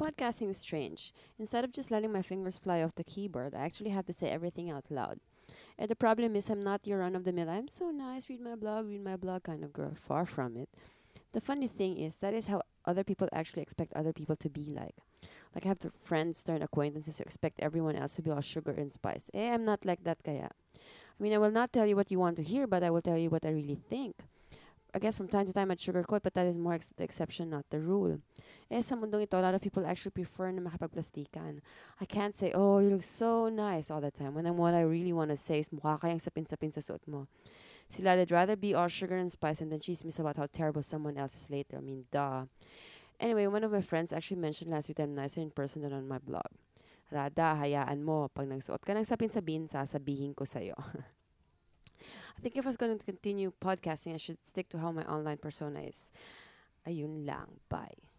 podcasting is strange. Instead of just letting my fingers fly off the keyboard, I actually have to say everything out loud. And the problem is, I'm not your run of the mill, I'm so nice, read my blog, read my blog kind of girl. Far from it. The funny thing is, that is how other people actually expect other people to be like. Like, I have the friends turn acquaintances who expect everyone else to be all sugar and spice. Eh, I'm not like that, kaya. I mean, I will not tell you what you want to hear, but I will tell you what I really think. I guess from time to time I'd sugarcoat, but that is more ex- the exception, not the rule. Eh, sa mundong ito, a lot of people actually prefer na makapagplastikan. I can't say, oh, you look so nice all the time. When I'm, what I really want to say is, mukha kayang sapin-sapin sa suot mo. Sila, they'd rather be all sugar and spice and then chismis about how terrible someone else is later. I mean, duh. Anyway, one of my friends actually mentioned last week that I'm nicer in person than on my blog. Rada, hayaan mo. Pag nagsuot ka ng sapin-sapin, sasabihin ko sa'yo. I think if I was going to continue podcasting, I should stick to how my online persona is. Ayun lang. Bye.